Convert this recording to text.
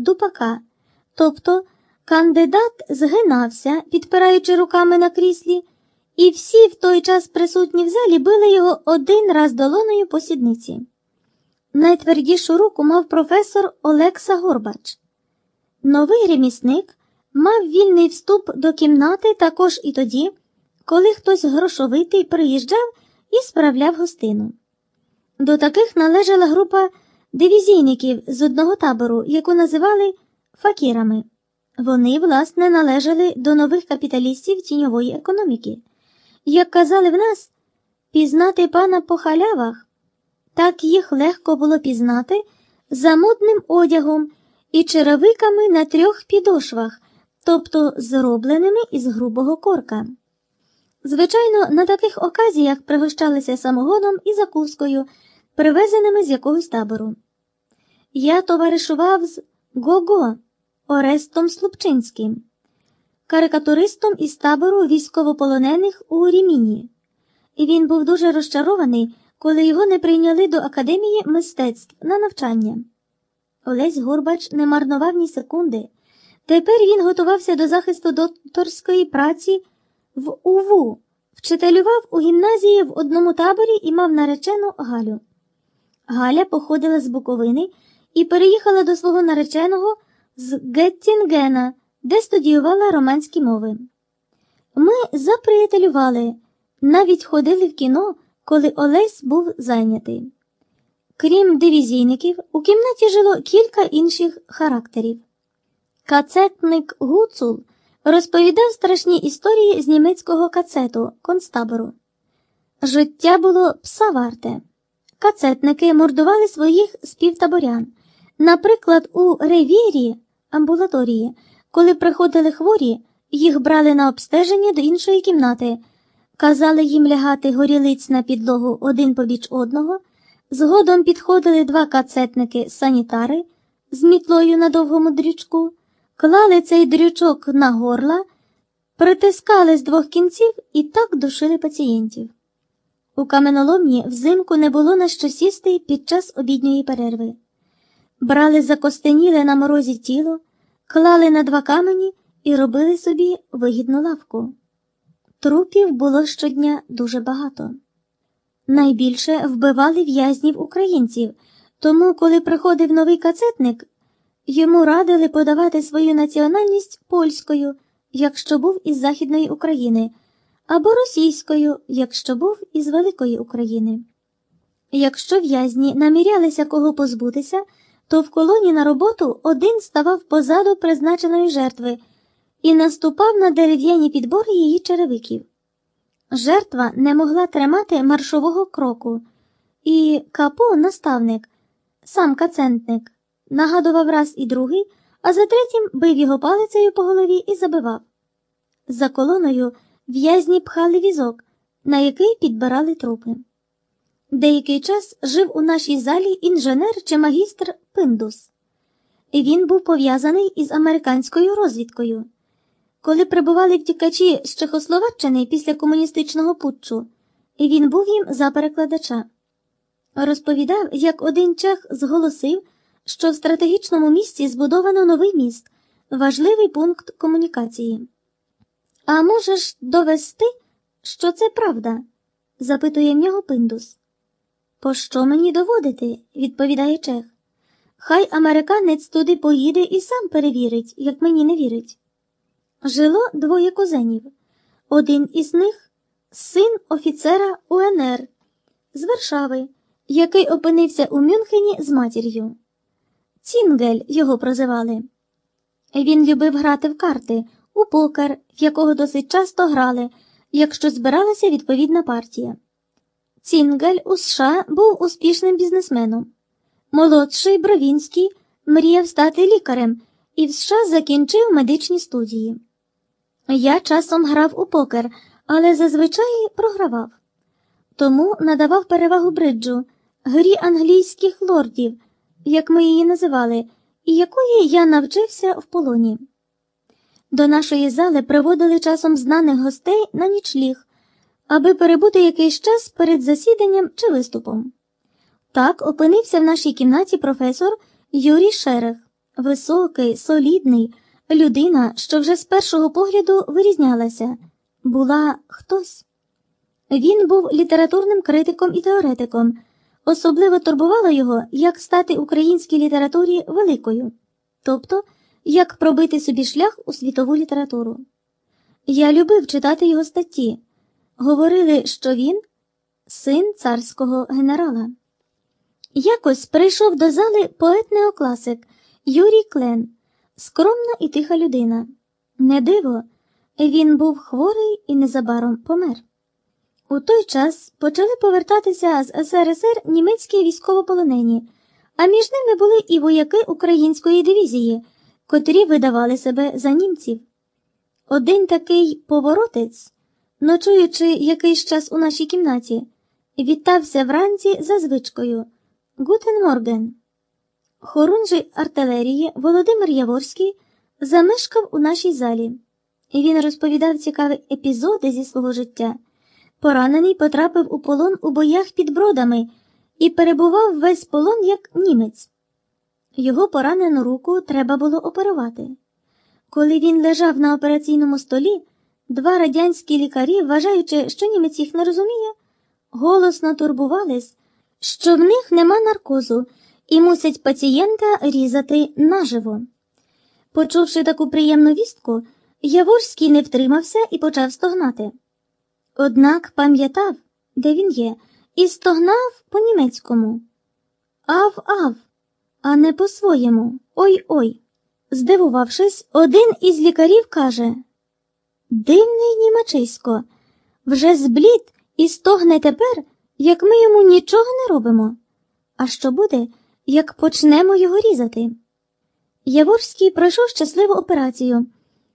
дупака, тобто кандидат згинався, підпираючи руками на кріслі, і всі в той час присутні в залі били його один раз долоною по сідниці. Найтвердішу руку мав професор Олекса Горбач. Новий ремісник мав вільний вступ до кімнати також і тоді, коли хтось грошовитий приїжджав і справляв гостину. До таких належала група дивізійників з одного табору, яку називали факірами. Вони, власне, належали до нових капіталістів тіньової економіки. Як казали в нас, пізнати пана по халявах, так їх легко було пізнати за модним одягом і черевиками на трьох підошвах, тобто зробленими із грубого корка. Звичайно, на таких оказіях пригощалися самогоном і закускою, привезеними з якогось табору. Я товаришував з Го-Го Орестом Слупчинським, карикатуристом із табору військовополонених у Ріміні. І він був дуже розчарований, коли його не прийняли до Академії мистецтв на навчання. Олесь Горбач не марнував ні секунди. Тепер він готувався до захисту докторської праці в УВУ, вчителював у гімназії в одному таборі і мав наречену Галю. Галя походила з Буковини і переїхала до свого нареченого з Геттінгена, де студіювала романські мови. Ми заприятелювали, навіть ходили в кіно, коли Олесь був зайнятий. Крім дивізійників, у кімнаті жило кілька інших характерів. Кацетник Гуцул розповідав страшні історії з німецького кацету концтабору. Життя було пса варте. Кацетники мордували своїх співтаборян. Наприклад, у ревірі амбулаторії, коли приходили хворі, їх брали на обстеження до іншої кімнати, казали їм лягати горілиць на підлогу один побіч одного. Згодом підходили два кацетники санітари з мітлою на довгому дрючку, клали цей дрючок на горла, притискали з двох кінців і так душили пацієнтів. У каменоломні взимку не було на що сісти під час обідньої перерви. Брали закостеніле на морозі тіло, клали на два камені і робили собі вигідну лавку. Трупів було щодня дуже багато. Найбільше вбивали в'язнів українців, тому, коли приходив новий кацетник, йому радили подавати свою національність польською, якщо був із Західної України, або російською, якщо був із Великої України. Якщо в'язні намірялися кого позбутися, то в колоні на роботу один ставав позаду призначеної жертви і наступав на дерев'яні підбори її черевиків. Жертва не могла тримати маршового кроку, і капо, наставник, сам кацентник, нагадував раз і другий, а за третім бив його палицею по голові і забивав. За колоною в'язні пхали візок, на який підбирали трупи. Деякий час жив у нашій залі інженер чи магістр Пиндус. Він був пов'язаний із американською розвідкою. Коли прибували втікачі з Чехословаччини після комуністичного путчу, він був їм за перекладача. Розповідав, як один чех зголосив, що в стратегічному місці збудовано новий міст, важливий пункт комунікації. А можеш довести, що це правда? запитує в нього Пиндус. Пощо мені доводити? відповідає чех. Хай американець туди поїде і сам перевірить, як мені не вірить. Жило двоє кузенів. Один із них син офіцера УНР з Варшави, який опинився у Мюнхені з матір'ю. Цінгель його прозивали. Він любив грати в карти, у покер, в якого досить часто грали, якщо збиралася відповідна партія. Цінгель у США був успішним бізнесменом. Молодший Бровінський мріяв стати лікарем і в США закінчив медичні студії. Я часом грав у покер, але зазвичай програвав. Тому надавав перевагу бриджу, грі англійських лордів, як ми її називали, і якої я навчився в полоні. До нашої зали приводили часом знаних гостей на нічліг, аби перебути якийсь час перед засіданням чи виступом. Так опинився в нашій кімнаті професор Юрій Шерех, Високий, солідний, людина, що вже з першого погляду вирізнялася, була хтось. Він був літературним критиком і теоретиком. Особливо турбувало його, як стати українській літературі великою, тобто як пробити собі шлях у світову літературу. Я любив читати його статті. Говорили, що він син царського генерала. Якось прийшов до зали поет-неокласик Юрій Клен, скромна і тиха людина. Не диво, він був хворий і незабаром помер. У той час почали повертатися з СРСР німецькі військовополонені, а між ними були і вояки української дивізії, котрі видавали себе за німців. Один такий поворотець, ночуючи якийсь час у нашій кімнаті, вітався вранці за звичкою Гутен Морген. Хорунжий артилерії Володимир Яворський замешкав у нашій залі. Він розповідав цікаві епізоди зі свого життя. Поранений потрапив у полон у боях під бродами і перебував весь полон як німець. Його поранену руку треба було оперувати. Коли він лежав на операційному столі, два радянські лікарі, вважаючи, що німець їх не розуміє, голосно турбувались, що в них нема наркозу і мусять пацієнта різати наживо. Почувши таку приємну вістку, Яворський не втримався і почав стогнати. Однак пам'ятав, де він є, і стогнав по-німецькому. Ав-ав, а не по-своєму. Ой-ой. Здивувавшись, один із лікарів каже Дивний німачисько, вже зблід і стогне тепер, як ми йому нічого не робимо. А що буде, як почнемо його різати? Яворський пройшов щасливу операцію.